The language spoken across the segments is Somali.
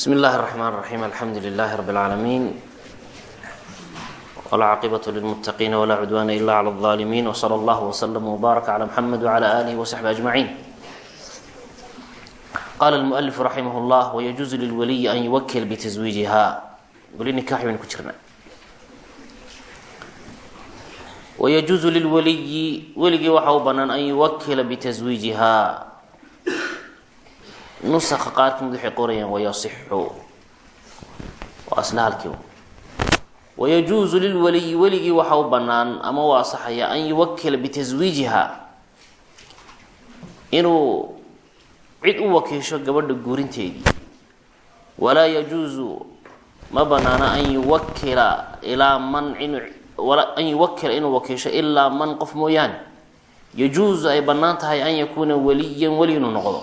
bsmi اllahi الرحmn الرaحيم alxamdu لlah رb العaalمين wlcaaqibaة lلmتقin wla cudwana ila عlى الظالمين وslى اllah وslm وbaarak عlى mحamed وعlى آlih وصaxbi أجمaعين qala الmؤلف raximh اllah وyجuز lilwliyi an yuwkl bتزwiijiha weli nikax baynu ku jirna wayajuusu lilwaliyi weligii waxa u nusaka qaarkamid waxay qorayaan wayasixu. Waa asla halkii wayajuusu weligii waxa u bannaan ama u asaxaya an yuwakila bitaswiijihaa inuu cid u wakiisho gabadha guurinteedii. Walaa yajuusu ma banaana an yuwakila ilaa man an yuwakila inuu wakiisho ilaa man qof mooyaane. Yajuusu ay bannaan tahay an yakuuna waliyan weli inuu noqdo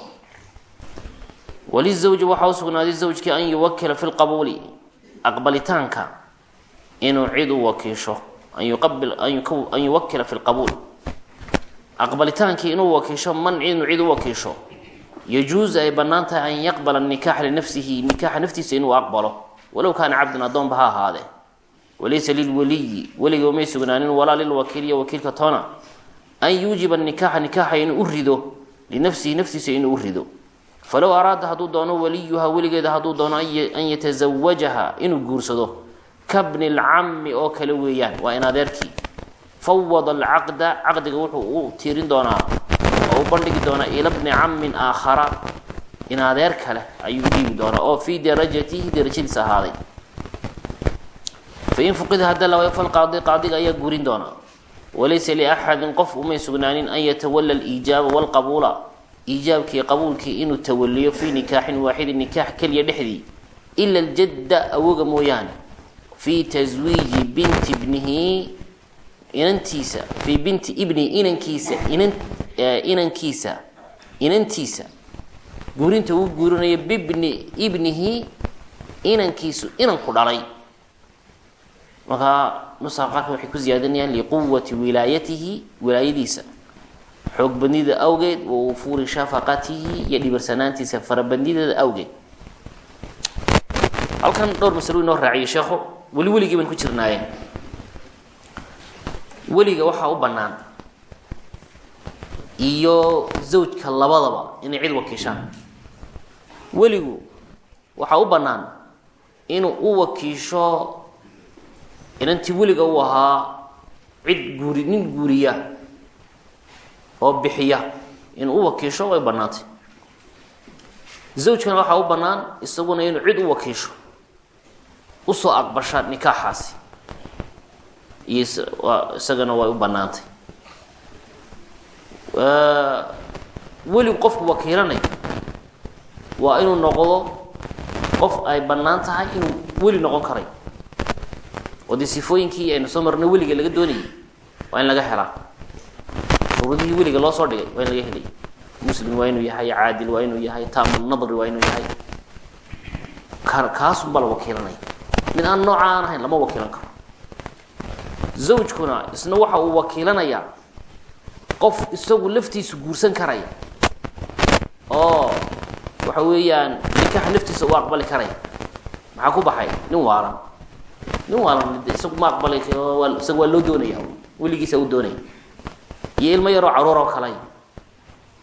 walizawji waxaa u sugnaaday zawjkii an yuwakila fi lqabuuli aqbalitaanka inuu cid u wakiisho an yuwakila fi lqabuul aqbalitaankii inuu wakiisho man inuu cid u wakiisho yajuusu ay bannaan tahay an yaqbala nikaaxa linafsihi nikaaxa naftiisa inuu aqbalo walow kaana cabdan addoonba ha ahaadee walaysa lilwaliyi weliga umay sugnaanin walaa lilwakiiliya wakiilka toona an yuujiba nikaaxa nikaaxa inuu u rido linafsihi naftiisa inuu u rido falow araada hadduu doono waliyuha weligeeda hadduu doono an yatazawajaha inuu guursado kabni lcammi oo kale weeyaan waa in adeerkii. Fawada alcaqda caqdiga wuxuu u tiirin doonaa oo u bandhigi doonaa ila bni cammin aakhara in adeer kale ayuu dhiibi doonaa oo fii darajatihi darajadiisa ahaaday. Fain fuqida hadda la falqaadi qaadiga ayaa guurin doonaa. Walaysa liaxadin qof umay sugnaanin an yatawala aliijaaba walqabuula iijaabkii qabuulkii inuu tawaliyo fii nikaaxin waaxidin nikaax keliya dhexdii ila aljadda awoga mooyaane fii taswiiji binti bnihi inantiisa fii binti ibnihi inankiisa inan inankiisa inantiisa. Guurinta uu guurinayo bibni ibnihi inankiisu inanku dhalay. Markaa nusaqa qaarka waxay ku ziyaadanayaan liquwati wilaayatihi wilaayadiisa xoog awgeed wa ufuuri shafaqatihi iyo dhibarsanaantiisa farabadnideeda awgeed. Halkan dhowr masalo inoo raaciyay sheekhu weli weligii baan ku jirnaaye weliga waxaa u bannaan. Iyo zawjka labadaba inay cid wakiishaan. Weligu waxaa u bannaan inuu u wakiisho inantii weliga u ahaa cid guuri nin guuriya oo bixiya inuu u wakiisho way bannaantay. Zawjkana waxaa u bannaan isaguna inuu cid u wakiisho u soo aqbasha nikaaxaasi. Iyo isagana way u bannaantay. Weligu qofku wakiilanay waa inuu noqdo qof ay bannaan tahay inuu weli noqon karay. Oo sifooyinkii aynu soo marno weliga laga doonayay waa in laga helaa shuruudihii weliga loo soo dhigay waa in laga helay. Muslim waa inuu yahay caadil waa inuu yahay taamunadri waa inuu yahay. Kaasunbaa la wakiilanaya mid aan nooca aan ahayn lama wakiilan karo. Zawjkuna isna waxa uu wakiilanayaa. Qof isagu laftiisu guursan karaya oo waxa weeyaan nikaaxa laftiisa u aqbali karaya maxaa ku baxay? Nin waalan. Nin waalan isagu ma aqbalay isaga waa loo doonaya weligiisa u doonaya iyo ilmo yaroo carruur oo kale.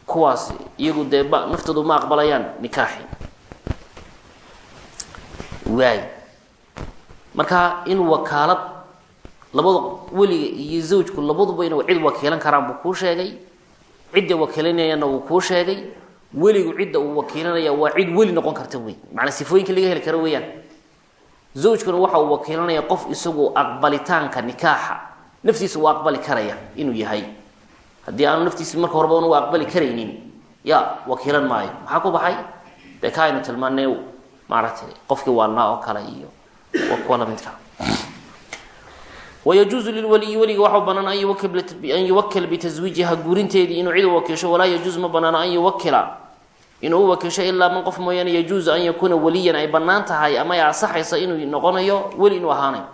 Kuwaas iyagu dee naftoodu ma aqbalayaan nikaaxi. Waay. Marka in wakaalad labada weliga iyo zawjku labaduba inuu cid wakiilan karaan buu kuu sheegay. Cidda wakiilanayana wuu kuu sheegay. Weligu cidda uu wakiilanaya waa cid weli noqon karta wey macanaa sifooyinka laga heli karo weeyaan. Zawjkuna waxa uu wakiilanaya qof isagu aqbalitaanka nikaaxa. Naftiisa uu aqbali karaya inuu yahay haddii aanu naftiisi marka horeba u aqbali karaynin ya wakiilan maayo. Maxaa ku baxay? Dee ka aynu tilmaanay maaragtay qofkii waalnaa oo kale iyo kuwa lamidka wayajuuzu lilwaliyi weliga waxau banaan an yuwakila bitaswiijiha guurinteedii inuu cid u wakiisho. Walaa yajuuzu ma banaano an yuwakila inuu u wakiisho ilaa man qof mooyaane yajuuzu an yakuuna waliyan. Ay bannaan tahay ama ay asaxayso inuu noqonayo weli inuu ahaanayo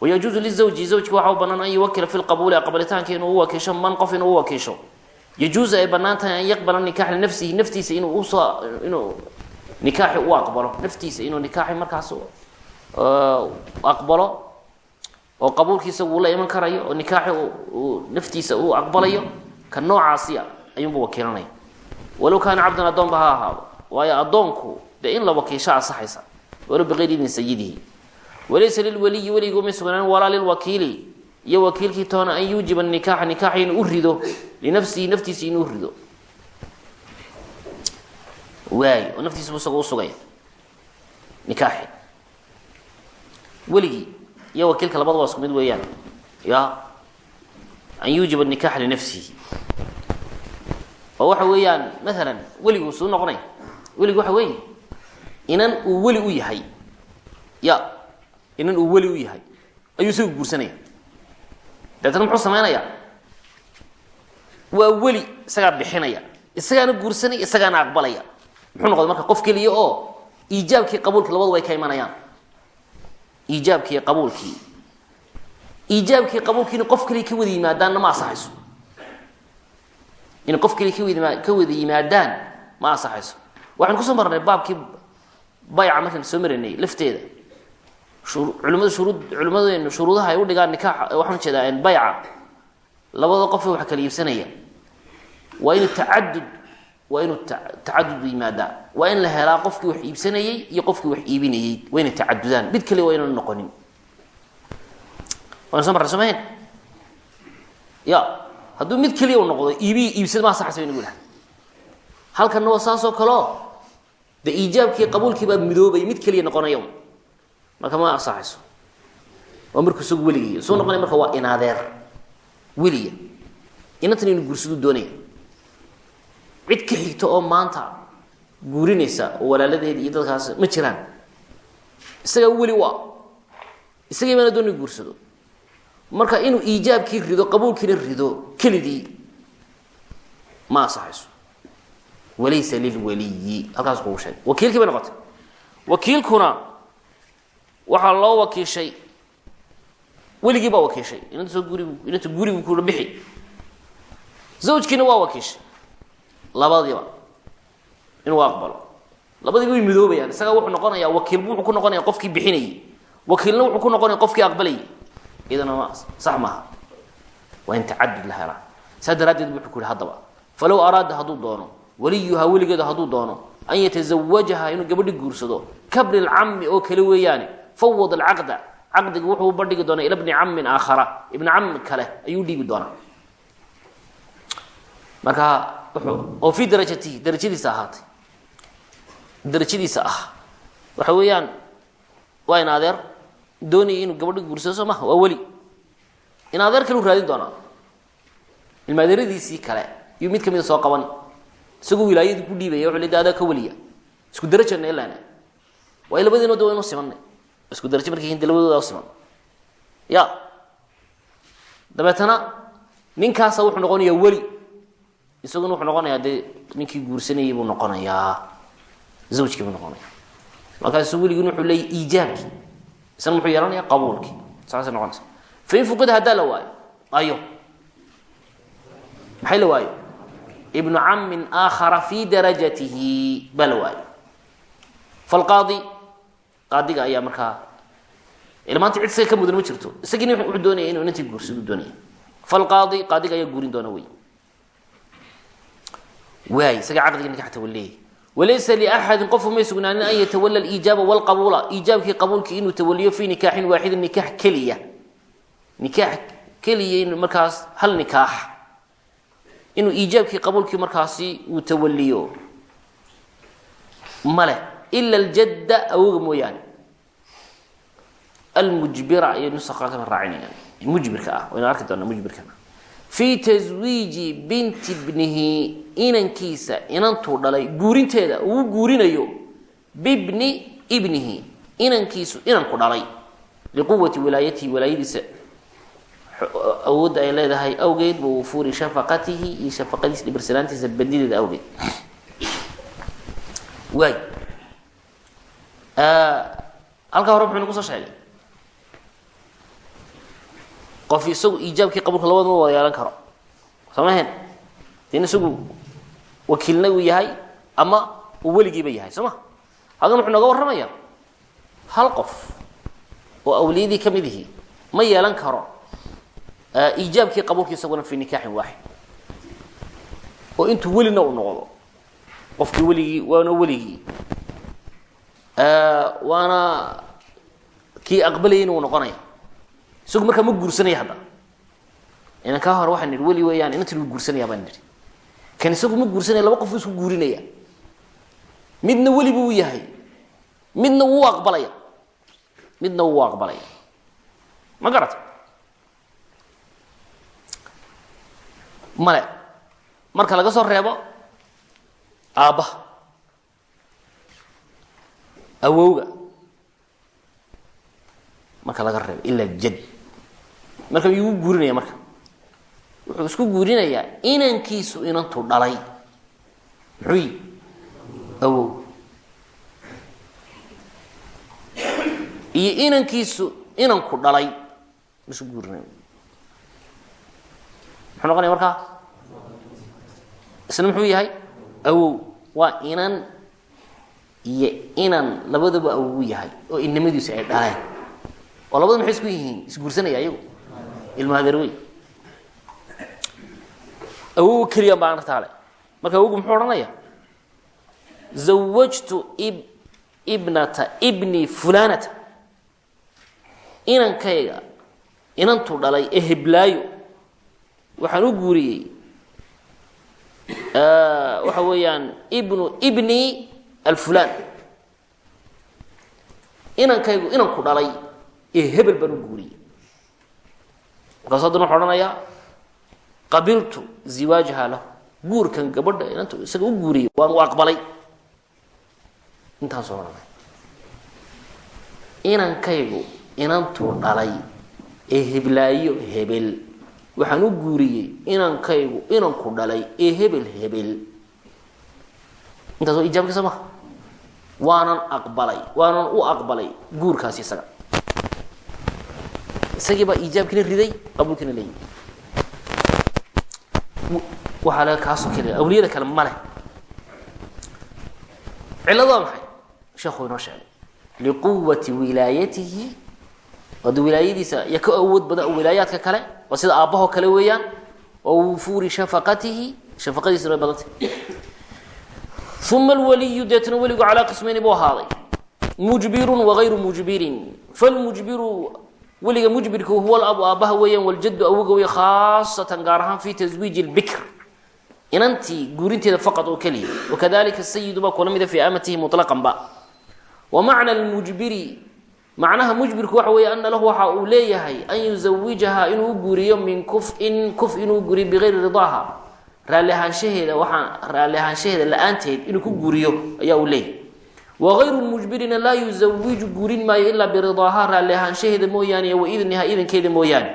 wayajuuzu lizawji zawjki waxa u banaan an yuwakila fi lqabuuli aqbalitaanka inuu u wakiisho man qof inuu u wakiisho yajuuzu ay bannaan tahay an yaqbala nikaax linafsihi naftiisa inuu u soo inuu nikaaxi u aqbalo naftiisa inuu nikaaxi markaas aqbalo oo qabuulki isagu ula iman karayo oo nikaaxi naftiisa uu aqbalayo ka noocaasiya ayuunba wakiilanaya walow kaana cabdan addoonba ha ahaado waayo addoonku dee in la wakiisho asaxaysa walow biqayri sayidihi walaysa lilwaliyi weliga uma sugnaan walaa lilwakiili iyo wakiilkii toona an yuujiba nikaaxa nikaaxa inuu rido linafsihi naftiisa inuu rido. Waay oo naftiisbu isagoo usugaya nikaaxi weligii iyo wakiilka labadaba isku mid weeyaan. Ya an yuujiba nikaaxa linafsihi. Oo waxa weeyaan maalan weligu suu noqonay. Weligu waxa weeye inan uu weli u yahay. Ya inan uu weli u yahay. Ayuu isaga guursanaya. Deetana muxuu samaynayaa waa weli isagaa bixinaya. Isagaana guursanaya isagaana aqbalaya. Muxuu noqday marka qof keliya oo iijaabkii qabuulkii labadu ay ka imanayaan. Iijaabkii qabuulkii. Iijaabkii qabuulkiina qof keliya ka wada yimaadaanna ma asaxayso inay qof kawad ka wada yimaadaan ma asaxayso waxaynu ku soo marnay baabkii bayca markaan soo maraynay lafteeda culimada shuruud culimadeenu shuruudaha ay u dhigaan nikaax waxaan jeedaa bayca labada qof wax kala iibsanaya waa inuu tacadud waa inuu tacadud yimaadaa waa in la helaa qofkii wax iibsanayey iyo qofkii wax iibinayey waa inay tacadudaan. Mid kale waa inaan noqonin. Waynu soo marray soo mahayn ya hadduu mid keliya u noqdo iibiyi iibsada ma asaxaysa baynu dhahay halkanna waa saasoo kaleo dee iijaabkii qabuulkii baa midoobaya mid keliya noqonaya marka ma asaxayso waa markuu isagu weligay suu noqonaya marka waa inaadeer. Weliya inantan inu guursaduu doonaya. Cid ka xigta oo maanta guurinaysa oo iyo dadkaas ma jiraan. Isagaa weli ah isagii baana doona guursado. Marka inuu iijaabkii rido qabuulkiina rido keligii ma asaxayso walaysa lilwaliyi halkaas kugu sheegay wakiilkii bay noqotay. Wakiilkuna waxaa loo wakiishay. Weligii baa wakiishay. Inanta soo guri inanta gurigu kula bixi. Zawjkiina waa wakiishay. Labadiiba. Inuu aqbalo. Labadiiba way midoobayaan isagaa wuxuu noqonayaa wakiilbu wuxuu ku noqonaya qofkii bixinayay. Wakiilna wuxuu ku noqonaya qofkii aqbalayay. Idana ma sax maaha. Waa in la helaa. Saa daraaddeed wuxuu ku yihi haddaba falow araada hadduu doono waliyuhaa weligeeda hadduu doono an yatazawajaha inuu gabadhi guursado kabni lcami oo kale weeyaane fawad alcaqda. Caqdiga wuxuu bandhigi doonaa ila bni camin aakhara. Ibni cam kale ayuu dhiibi doonaa. Marka oo fii darajatihi darajadiisa ahaatay. Darajadiisa ah. Waxa weeyaan waa in adeer doonaya inuu gabadhi guursado soo maha waa weli. In adeer kale u raadin doonaa. Ilmaadeeradiisii kale iyuu mid kamida soo qaban. Isagoo wilaayadii ku dhiibaya wuxuu le de adaa ka weliya. Isku darajana ilaana waa labadiinoo de waynu simanay isku darajo markay yihiin de labadooda siman ya. Dabeetana ninkaasa wuxuu noqonayaa weli. Isaguna wuxuu noqonayaa dee ninkii guursanayay buu noqonayaa. Zawjkii buu noqonaya markaasu weligiin wuxuu leeyahy iijaabkii. Isna muxuu yeelanaya qabuulkii. Saasay noqonaysa. Fain fuqida haddaa la waayo ayo maxay la waayo? Ibnu camin aakhara fi darajatihi baa la waayo. Falqaadi qaadiga ayaa markaa ilmaanta cid isaga ka mudan ma jirto. Isagiina wuxuu doonaya inuu inantii guursadu doonaya falqaadi qaadiga ayaa guurin doona wey. Waay isaga caqdiga nikax tawaleeyay walaysa liaxadin qofu may sugnaanin an yatawala aliijaaba walqabuula iijaabkii qabuulkii inuu tawaliyo fi nikaaxin waaxidin nikaax keliya. Nikaax keliya in markaas hal nikaax. Inuu iijaabkii qabuulkii markaasi uu tawaliyo male ila aljadda awoga mooyaane almujbira ayay nusaqa kala raacinayaan mujbirka ah waynu arki doonaa mujbirkana fii taswiiji binti bnihi inankiisa inantuu dhalay guurinteeda uu guurinayo bibni ibnihi inankiisu inanku dhalay liquwati wilaayatihi wilaayadiisa awoodda ay leedahay awgeed wa wufuuri shafaqatihi iyo shafaqadiisa dhibirsanaantiisa badideeda awgeed waay halkaa hore muxuu nagu soo sheegay? Qof isagu iijaabkii qabuulka wada yeelan karo. Soo maheen den isagu wakiilna uu yahay ama uu yahay soo ma? Halkan wuxuu warramaya hal qof oo awliyadii ka ma yeelan karo iijaabkii qabuulki isaguna fi nikaaxin waaxid. Oo intuu welina u noqdo qofkii weligii waana weligii waana kii aqbalayayna uu noqonaya isagu markaa ma guursanaya hadda. Inan kaa hore waxaan nidhi weli weeyaan inantii lagu guursanaya baan nidhi. Kan isagu ma guursanaya laba qof isku guurinaya. Midna weli buu yahay. Midna wuu aqbalaya. Midna wuu aqbalaya. Ma garata male marka laga soo reebo aabbaha awowga. Marka laga reebo ilaa jad. Marka yuu guurinaya marka. Wuxuu isku guurinayaa inankiisu inantu dhalay. Muxuu yi awow. Iyo inankiisu inanku dhalay. Isku guurinaya muxuu noqonaya markaa isna muxuu yahay? Awow. Waa inan iyo inan labaduba awowu yahay oo inamadiisu ay dhaleen oo labadu maxay isku yihiin? Isguursanaya ayagu? Ilmaadeer wey awow keliya baan artaale marka awowgu muxuu odhanaya? Zawajtu ib ibnata ibni fulanata. Inankayga inantu dhalay ee waxaan u guuriyey waxa weeyaan ibnu ibni alfulan inankaygu inanku dhalay ee hebel baan u guuriyey markaasu haddana waxaa odhanayaa qabiltu ziwaajaha lahu guurkan gabadha inanta isaga u guuriyey waan u aqbalay intaasoo odhanaya inankaygu inantuu dhalay ee heblaayo hebel waxaan u guuriyey dhalay ee hebel hebel intaas waa ijaabkiisa waanan aqbalay waanan u aqbalay guurkaasi isaga. Isagii baa iijaabkiina riday qabuulkiina leeyihi waxaa laga kaasoo keliya awliyada kale ma leh. Cilladu waa maxay? Sheekhu inoo sheegay. Liquwati wilaayatihi wada wilaayadiisa iyo ka awood badan wilaayaadka kale waa sida aabbahoo kale weeyaan wa wufuuri shafaqatihi shafaqadiisuna way badantay uma alwaliyu deetna weligu calaa qismayni buu ahaaday mujbirun wagayru mujbirin falmujbiru weliga mujbirku huwa alabu aabbaha weeyaan waljaddu awoga wey khaasatan gaar ahaan fi taswiiji lbikr inantii guurinteeda faqad oo keliya wakadalika sayidu baa kula mida fi amatihi muطlaqan ba wa macna lmujbiri macnaha mujbirku waxa weeye ana lahu waxa uu leeyahay an yuzawijaha inuu u guuriyo min kufin kuf inuu guuriyo bigayri ridaaha raalli ahaanshaheeda waxaa raalli la'aanteed inuu ku guuriyo ayaa uu leeyahay. Wagayru mujbirina laa yuzawiju guurin maayo ilaa biridaaha raalli ahaanshaheeda mooyaane wa idniha idankeeda mooyaane.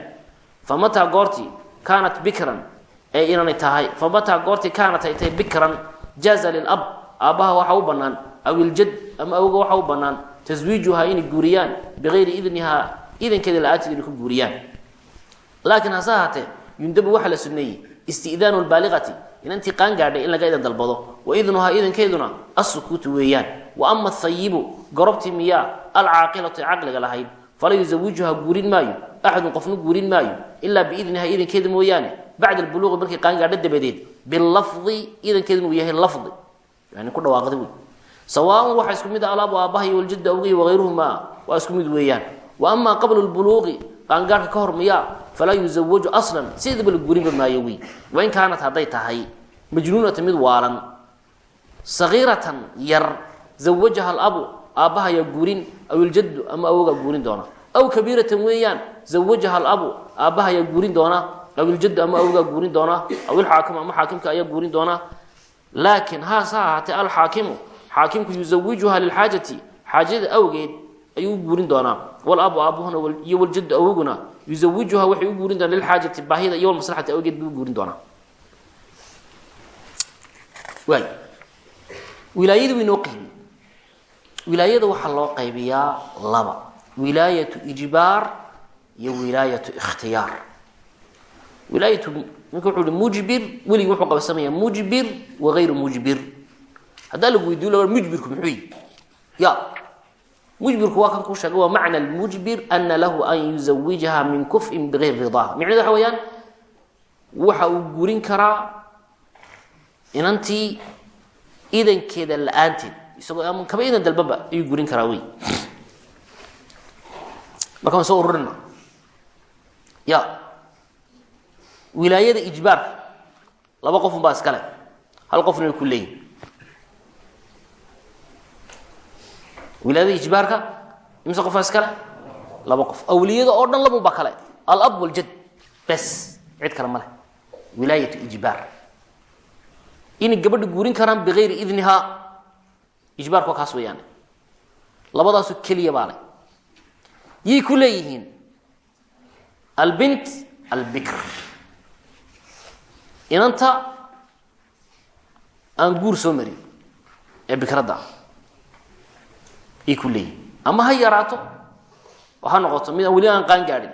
Famataa goortii kaanat bikran ee inanay tahay famataa goortii kaanat ay tahay bikran jaaza lilab aabbaha waxaa u bannaan aw iljad ama awga waxaa u bannaan taswiijuhaa inay guuriyaan bigayri idnihaa idankeeda la'aanteed inay ku guuriyaan. Laakiin hase ahaatee yundabu waxaa la suneeyey isti'daanu lbaaliqati inantii qaan gaadhay in laga idan dalbado. Wa idnuhaa idankeeduna assukuutu weeyaan. Wa ama athayibu gorobtii miyaa alcaaqilatu caqliga lahayd. Fala yuzawijuhaa guurin maayo. Axadun qofna guurin maayo. Ilaa biidnihaa idankeeda mooyaane. Bacda albuluuqi markay qaan gaadho dabadeed. Bilafdi idankeeduna uu yahay lafdi. Yani ku dhawaaqda wey sawaaun waxaa isku mid ah alaabu aabbaha iyo waljadda awgay wagayruhumaa waa isku mid weeyaan. Wa amaa qabla lbuluuqi qaangaarhka ka hor miyaa falaa yuzawaju aslan sideedaba la guurinba maayo wey wain kaanat hadday tahay majnuunatan mid waalan sagiiratan yar zawajaha alabu aabbaha ayaa guurin aw iljaddu ama awogaa guurin doona. Aw kabiiratan weeyaan zawajaha alabu aabbaha ayaa guurin doona aw iljaddu ama awogaa guurin doona aw ilxaakimu ama xaakimka ayaa guurin doona. Laakiin haas ha ahaatee alxaakimu xaakimku yuzawijuha lilxaajati xaajada awgeed ayuu u guurin doonaa. Walabu aabuhuna iyo waljaddu awoguna yuzawijuha waxay u guurin doonaa lilxaajati baahida iyo walmaslaxati awgeed buu u guurin doonaa. Waay. Wilaayada waynoo qaybi wilaayada waxaa loo qaybiyaa laba wilaayatu ijbaar iyo wilaayatu ikhtiyaar. Wilaayatu ninka wuxuu hi mujbir weligii wuxuu qabsamayaa mujbir wagayru mujbir. Haddaa lagu weydiyo la mujbirku muxuu yihi ya mujbirku waa kan kuu sheegay waa macna lmujbir ana lahu an yuzawijaha min kufin bigayri ridaha micnedu waxa weeyaan waxa uu gurin karaa inantii idankeeda la'aanteed. Isagoo ama kaba idan dalbaba ayuu gurin karaa wey markaan soo ururina. Ya wilaayada ijbaarka laba qofun baa iskale hal qofna way ku leeyihiin wilaayada ijbaarka? Imse qofaa iskale laba qof. Awliyada oo dhan labun baa kale. Alab waljad. Bes cid kale ma leh. Wilaayatu ijbaar. Inay gabadha guurin karaan bigayri idnihaa ijbaarku waa kaas weeyaan. Labadaasu keliya baa yay ku leeyihiin. Albint albikr. Inanta aan guur soo marin ee bikradda yay ku leeyihiin ama ha yaraato oo ha noqoto mid weli aan qaan gaadhin.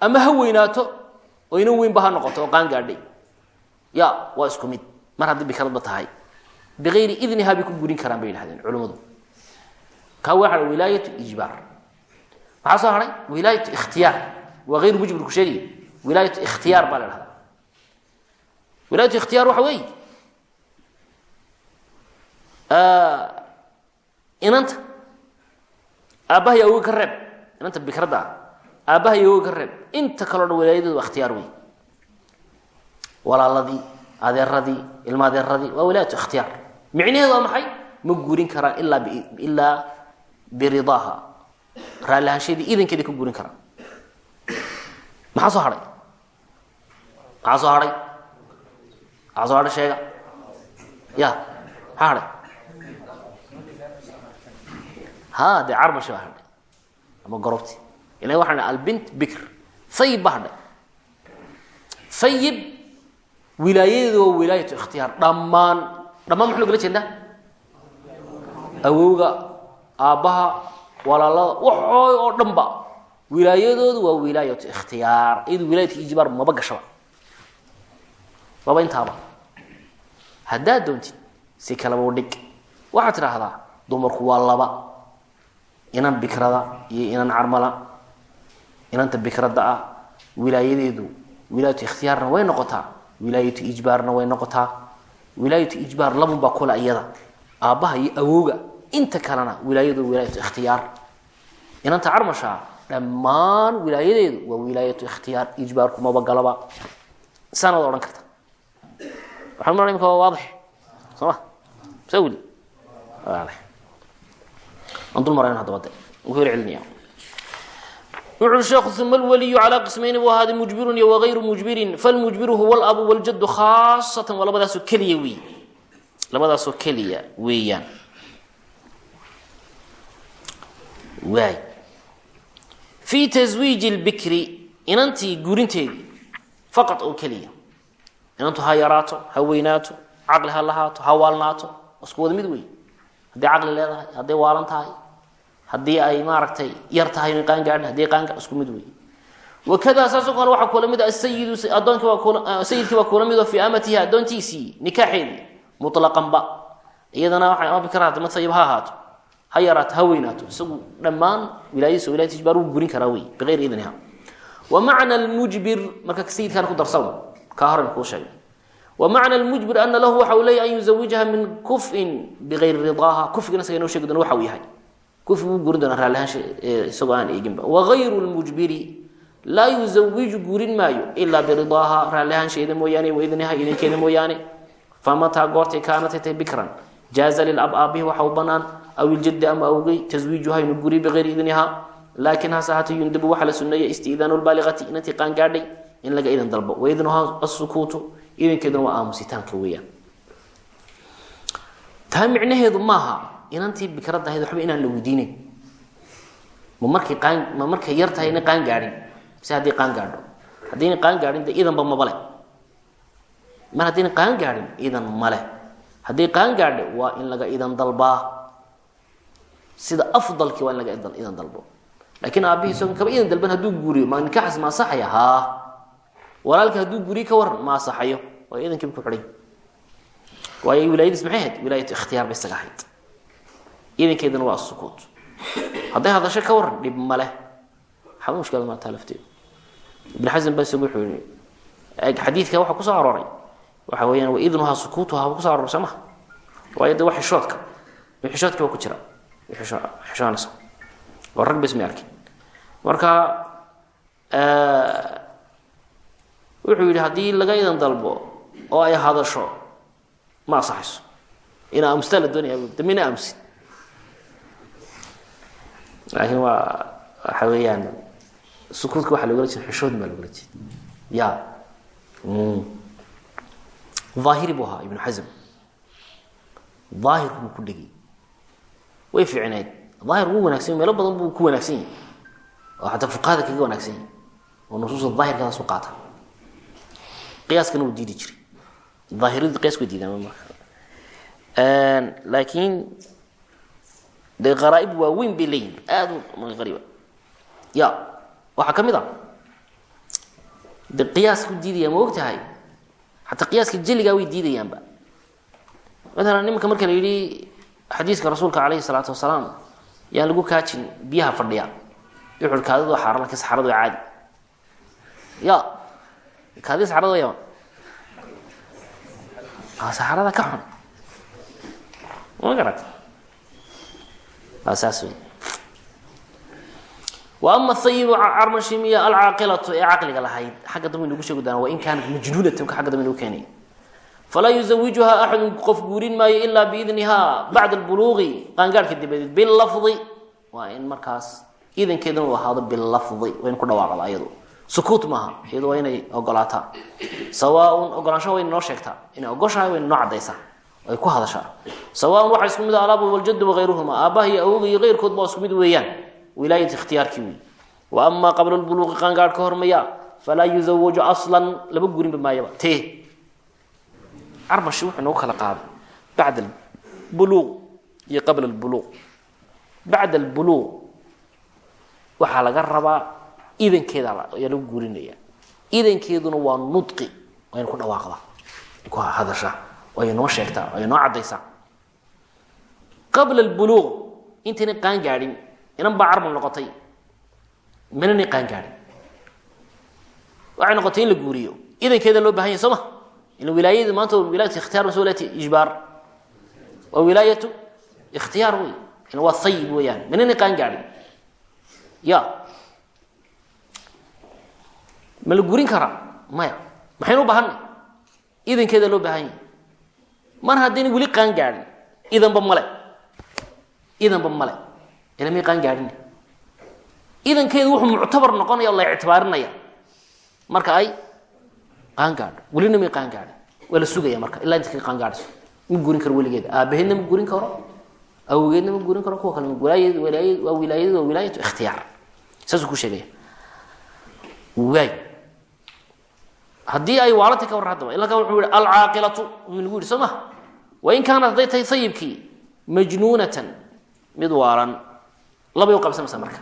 Ama ha weynaato oo inan weynba ha noqoto oo qaan gaadhay. Ya waa isku mid. Mar haddii bikradba tahay. Bigayri idnihaa bay ku gurin karaan bay yidhahdeen culimmadu. Kaa waa wilaayatu ijbaar. Maxaa soo haray? Wilaayatu ikhtiyaar. Waa hayru mujbir ku sheegaya wilaayatu ikhtiyaar baa la dhahdaa wilaayatu ikhtiyaar waxa weeye inanta aabbaha iyo awoga ka reeb inanta bikradda. Ah aabbaha iyo awoga ka reeb inta kaleo dhan wilaayadeedu waa ikhtiyaar wey walaaladii adeeradii ilma adeeradii waa wilaayatu ikhtiyaar. Micnaheedu waa maxay? Ma guurin karaan ilaa ilaa biridaaha raalli ahaansheedii idankeeda ka guurin karaan. Maxaa soo hadhay maxaa soo hadhay maxaa soo hadhay sheega? Ya maxaa hadhay ha dee carmashi baa hadhay ama gorobti ila waxaa dha albint bikr sayib baa hadhay sayib wilaayadeedu waa wilaayatu ikhtiyaar dhammaan dhammaan maxaa logala jeedaa awowga aabbaha walaalada waxooy oo dhan ba wilaayadoodu waa wilaayatu ikhtiyaar iyadu wilaayatu ijbaar maba gashaba maba intaaba haddaad doontid si kalaba u dhig waxaad tidhaahdaa dumarku waa laba inan bikrada iyo inan carmala inanta bikradda ah wilaayadeedu wilaayatu ikhtiyaarna way noqotaa wilaayatu ijbaarna way noqotaa wilaayatu ijbaar labun baa kula iyada aabbaha iyo awooga inta kalena wilaayadu wilaayatu ikhtiyaar. Inanta carmashaa dhammaan wilaayadeedu waa wilaayatu ikhtiyaar ijbaarku maba galaba saanaad odhan karta. Waxaan maraa imika waa waadix. Soo ma? Saa weli aan dul marayn haddaba de wuu hel celinaya wuxu ui sheekhu uma alwaliyu calaa qismayni mujbirun iyo wagayru mujbirin falmujbiru huwa alabu waljaddu khaasatan waa labadaasoo keliya wey labadaasoo keliya weeyaan. Waay. Fii taswiiji lbikri inantii guurinteedii faqad oo keliya. Inantu ha yaraato ha weynaato caqli ha lahaato ha waalnaato isku wada mid wey hadday caqli leedahay hadday waalan haddii ay maaragtay yar tahay qaan gaadhin hadday qaangaa isku mid wey wakadaa saasoo kale waxaa kula mid a sayidu addoonkii waa sayidkii waa kula midoo fii amatihi addoontiisii nikaaxeedii mutlaqanba iyadana waxay ama bikra hata masayib ha ha yaraato ha weynaato isagu dhammaan wilaayadiisa wilayat ijbaar wuu gurin karaa wey bigayri idniha. Wa macna almujbir marka sayidkaan ku darsaw kaa horan kuu sheegay. Wa macna almujbir ana lahu waxa uu an yuzawijaha min kufin bigayri ridaaha kufigana isaga inoo sheegi doona uu kufi wuu gurin doonaa isagoo aan eeginba wagayru lmujbiri laa yuzawiju guurin maayo ilaa biridaaha raallihaansheeda mooyaane waidniha idinkeeda mooyaane famataa goortay kaanatay tay bikran jaaza lilab aabihi banaan aw iljaddi ama awgey taswiijuha inuu guriy bigayri idniha laakiin hase hata yundabu waxaa la suneeya lbaaliqati inantii qaan gaadhay in laga idan dalbo waidnuha asukuutu idankeeduna waa aamusitaanka weeyaan taa micnaheedu maaha inantii bikradda ahayd waxba inaan la weydiinayn ma markay qaan ma markay yar tahay ina qaan gaadhin. Mise haddii qaan gaadho. Haddayna qaan gaadhin dee idanba mabale mar haddayna qaan gaadhin idan male hadday qaan gaadho waa in laga idan dalbaa. Sida afdalkii waa in laga idan dalbo. Laakiin aabihii isagoon kaba idan dalban hadduu guuriyo ma nikaxaas ma asaxaya haa walaalkii hadduu guuriyo ka waran ma asaxayo waa idankiiba ku xidhay. Waayo wilaayadiis maxay ahayd? Wilaayatu ikhtiyaar bay isaga ahayd idankeeduna waa asukuut hadday hadasho ka waran dhib maleh waxba mushkilad maataa lafteedu ibn xasan baa isagu wuxuu yihi xadiidka waxaa ku soo arooray. Waxa weeyaan waidnuhaa sukuutuhaa ba kuso aroray soo maha waayo de waa xishoodka. Xishoodka waa ku jira. Xishoonaysa oo rag bas ma arkin. Marka wuxuu yidhi haddii laga idan dalbo oo ay hadasho ma asaxayso ina aamustaa la doonaya de mina aamusin laakiin waa waxa weeyaan sukuudka waxaa logala jeeda xishood baa logala jeeda ya. Aahiri buu ahaa ibnu xasm daahirku buu ku dhegay way fiicnayd. Daahir wuu wanagsan meelo badan buu ku wanaagsan yahay. Oo xataa fuqahada kaga wanaagsan yahay. Oo nusuusta daahirkadaas u qaata. Qiyaaskana wuu diidi jiray. Daahiradu qiyaas way marka. Laakiin dee qaraaib waaweyn bay leeyihiin ariiba ya waxaa ka mid a de qiyaasku diidaya ma og tahay xataa qiyaaska jeligaa way diidayaanba maalan nimanka marka la yidhi xadiiska rasuulka calayhi salaatu wasalaam yaan lagu kaajin biyaha fadhiya. Wuxu kaadid waa xaaraan laakiin saxaradu waa caadi. Ya kaadida saxarada waa yama saxarada ka xun. Ma garata waa saas wey wa ama ayibu carmashimiya alcaaqilatu ee caqliga lahayd xagga dambe nagu sheegi doona wain kaanat majnuunatan ka xagga dambe nagu keenay. Falaa yuzawijuha axadun qof guurin maayo ilaa biidniha bacda albuluuqi qaangaarhka dabadeed bilafdi waa in markaas idankeeduna u ahaado bilafdi waa in ku dhawaaqda ayadu sukuut maaha iyadu waa inay ogolaataa. Sawaaun ogolaanshaha wayna noo sheegtaa inay ogoshahay wayna noo cadaysaa ay ku hadashaa sawaaun waxaa isku mid a alaabu waljadu wakayruhuma aabbaha iyo awoga iyo keyrkood baa isku mid weeyaan. Wilaayat ikhtiyaarkii wey wa amaa qabla lbuluuqi qaangaadh ka hormaya falaa yuzawaju aslan laba gurinba maayaba. Te. Carmashi wuxuu noogu kala qaaday. Bacda albuluuq iyo qabla albuluuq. Bacda albuluuq waxaa laga rabaa idankeeda ayaa lagu guurinaya idankeeduna waa nudqi waa ku dhawaaqda. Ku hadashaa waa inoo sheegtaa waa inoo caddaysaa qabla albuluuq intayna qaan gaadhin inan baa carmal noqotay. Mananay qaan gaadhin. Waxay noqotay in la guuriyo. Idankeeda loo baahan yahy soo ma? Ila wilaayadu maanta wilayat ikhtiyaar mas wilayat ijbaar. Waa wilaayatu ikhtiyaar wey ila waa ayib weeyaan. Mananay qaan gaadhin. Ya. Ma la gurin karaa? Maya. Maxaynu u bahanay idankeeda loo baahan yahy mar haddayna weli qaan gaadhin idanba male. Idanba male. Ila may qaan gaadhin? Idankeedu wuxuu muctabar noqonaya o la ictibaarinaya. Marka ay qaan gaadho. Welina may qaan gaadhin? Waa la sugaya marka. Ilaa inta qaan gaadhayso ma gurin karo weligeeda. Aabaheedna ma gurin karo. Awgeedna ma gurin karo. Kuwa kale wilaayad wilaayad waa wilaayadu waa wilaayatu ikhtiyaar. Saasuu ku sheegaya. Waay haddii ay waalantay ka warran haddaba ilaka wuxuu yihi alcaaqilatu. Nagu yihi soo ma wain kaanat hadday tahay sayibkii majnuunatan mid waalan labay u qabsanaysaa marka.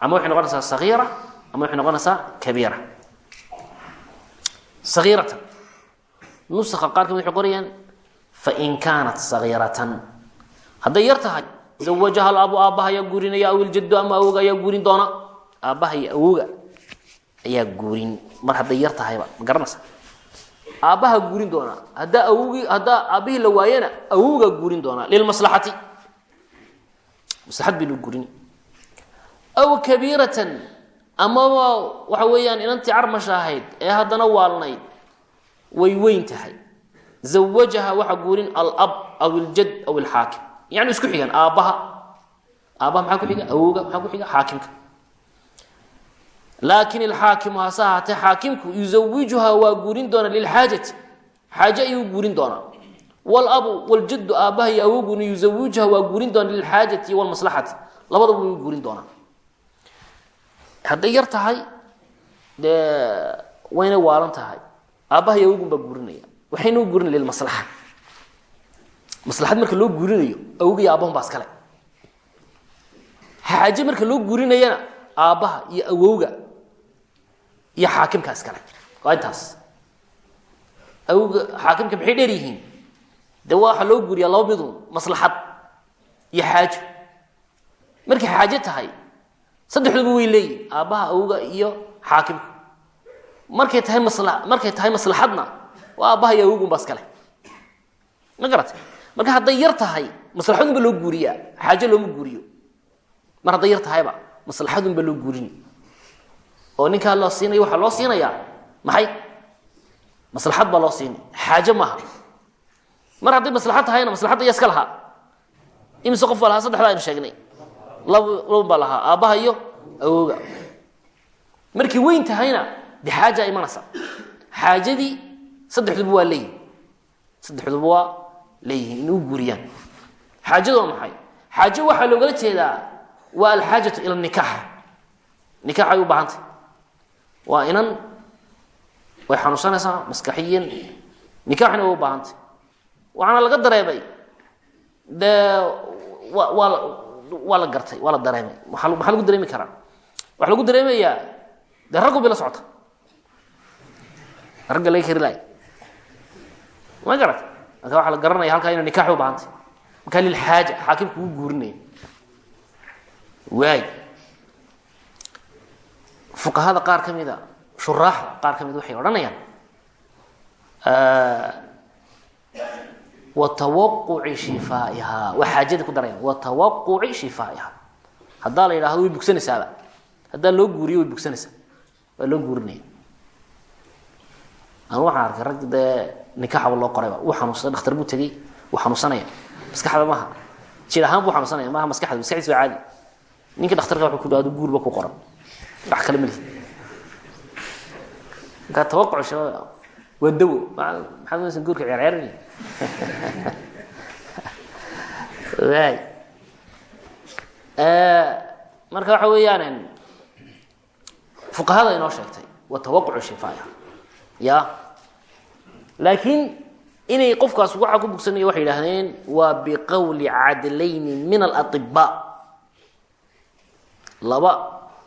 Ama waxay noqonaysaa sagiira ama waxay noqonaysaa kabiira. Sagiiratan. Nusaka qaarkood waxay qorayaan fain kaanat sagiiratan. Hadday yar tahay zawajaha alabu aabbaha ayaa guurinaya aw iljaddu ama awoga ayaa guurin doona. Aabbaha iyo awoga aabbaha guurin doonaa haddaa awogii haddaa aabbihii la waayana awowgaa guurin doonaa lilmaslaxati maslaxad bay loo guurin. Aw kabiiratan amaba waxa weeyaan inantii carmasha ahayd ee haddana waalnayd way weyn tahay. Zawajaha waxa guurin alab aw iljad aw ilxaakim yani isku xigan aabbaha aabbaha maxaa ku xiga? Awowga maxaa ku xiga? Xaakimka laakin ilxaakimu hase ahaatee xaakimku yuzawijuha waa guurin doona lilxaajati xaaje ayuu guurin doonaa walabu waljaddu aabbaha iyo awoguna yuzawijuha waa guurin doona lilxaajati walmaslaxati labadaba wuu guurin doonaa hadday yar tahay dee wayna waalan tahay. Aabbaha iyo awogun baa guurinaya waxayna u guurinaya lilmaslaxa maslaxad marka loo guurinayo awga iyo aabahun baa iskale xaaje marka loo guurinayana aabbaha iyo awowga iyo xaakimka iskale. Waa intaas. Awga xaakimka maxay dheer yihiin? De waxa loo guuriyaa laba iyo xaajo. Markay xaajo tahay saddexduba way leeyihiin aabbaha awga iyo xaakimka markay tahay masla markay tahay maslaxadna waa aabbaha iyo awgunba iskale. Ma garatay marka hadday yar tahay maslaxadunba loo guuriyaa xaajo looma guuriyo mar hadday yar tahayba maslaxadunba loo guurini oo ninkaa loo siinayo waxaa loo siinayaa? Maxay? Maslaxad baa loo siinay xaajo maaha. Mar hadday maslaxad tahayna maslaxadda iya iska lahaa. Imise qof baa lahaa? Saddexda aynu sheegnay. Lab laban baa lahaa. Aabbaha iyo awooga. Markay weyn tahayna de xaajaa imanaysa. Xaajadii saddexduba waa leeyihiin saddexduba waa leeyihiin. Inay u guuriyaan. Xaajadu waa maxay? Xaajo waxaa loogala jeedaa waa alxaajatu ila nikaax. Nikaax ay u baahantay waa inan way xanuunsanaysaa maskaxiyan nikaaxna way u baahantay. Waxaana laga dareemay. Dee wa waa la waa la gartay waa la dareemay. Maa maxaa lagu dareemi karaa. Waxaa lagu dareemayaa dee raggu bay la socota. Ragga laga kari lahay. Ma garata marka waxaa la garanaya halkaa ina nikax u baahantay. Markaa lilxaaja xaakimka ugu guurinaya waay fuqahada qaar ka mida shuraaxda qaar ka mida waxay odhanayaan watawaquci shifaa'ihaa waa xaajada ku darayaan watawaquci shifaa'ihaa haddaa la yidhahdo way bugsanaysaaba haddaa loo guuriyo way bugsanaysaa waa loo guurinaya. Anu waxaan arkay rag dee nikaxaba loo qorayba. Uu xanuunsaday dhakhtar buu tegey wuu xanuunsanaya. Maskaxda maaha. Jir ahaan buu xanuunsanaya maaha maskaxda maskaxdiis waa caadi. Ninka dhakhtarka wuxuu ku dhaado guurba ku qoran wax kale lihi markaa tawaquc shabab waa dawo maxaad unaysan guurka ceerceerin waay. Marka waxa weeyaan fuqahada inoo sheegtay wa tawaqucu shifaaya ya. Laakiin inay qofkaas waxa ku bugsanaya waxay yidhaahdeen waa biqowli cadlayni min alaطibaa. Laba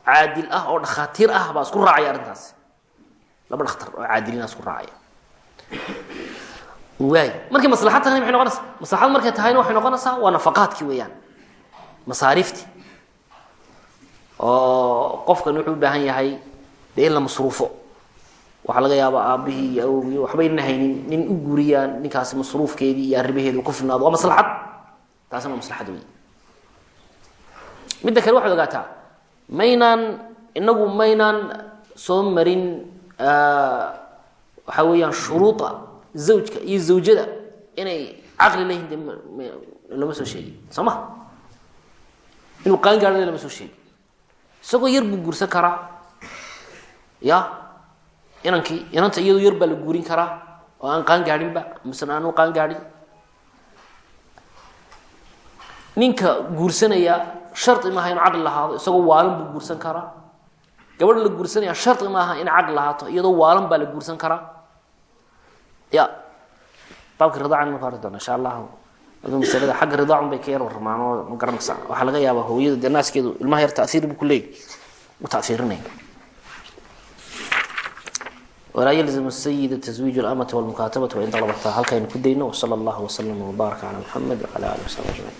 caadil ah oo dhakhaatiir ah baa isku raacaya arrintaasi. Laba dhakhtar oo caadiliina isku raacaya. Waay markay maslaxad tahayna maxay noqonaysaa. Maslaxad markay tahayna waxay noqonaysaa waa nafaqaadkii weeyaan. Masaariiftii. Oo qofkan wuxuu u baahan yahay dee in la masruufo. Waxaa laga yaabaa aabbihii iyo awogii waxbayna haynin nin u guuriyaan ninkaasi masruufkeedii iyo arrimaheedu ku filnaado. Waa maslaxad. Taasina waa maslaxad wey midda kale waxaad ogaataa maynaan inagu maynaan soo marin waxaa weeyaan shuruuda zawjka iyo zawjada inay caqli leyihin de lama soo sheegin soo ma? Inuu qaan gaadhana lama soo sheegin isagoo yar buu guursan karaa ya? Inankii inanta iyadoo yar baa la guurin karaa oo aan qaan gaadhinba misena aanu qaan gaadhin. Ninka guursanaya shardi maaha inu caqli lahaado isagoo waalan buu guursan karaa. Gabadha la guursanaya shardi maaha in caqli lahaato iyadoo waalan baa la guursan karaa. Ya. Baabka ridaacan marka hori doona insha allahu. Aduu masalada xagga ridaacun bay ka yar warramaan oo ma garanaysaa. Waxaa laga yaabaa hooyada dee ilmaha yar taiir buu ku leeyay. U taiirinaya walaa yalzam sayida taswiij اlamati wاlmukaatabati wain dalabata halkaynu ku dayno wsala allahu wslama wbaaraka cala muxamed wcala alih wasabi ajmaciin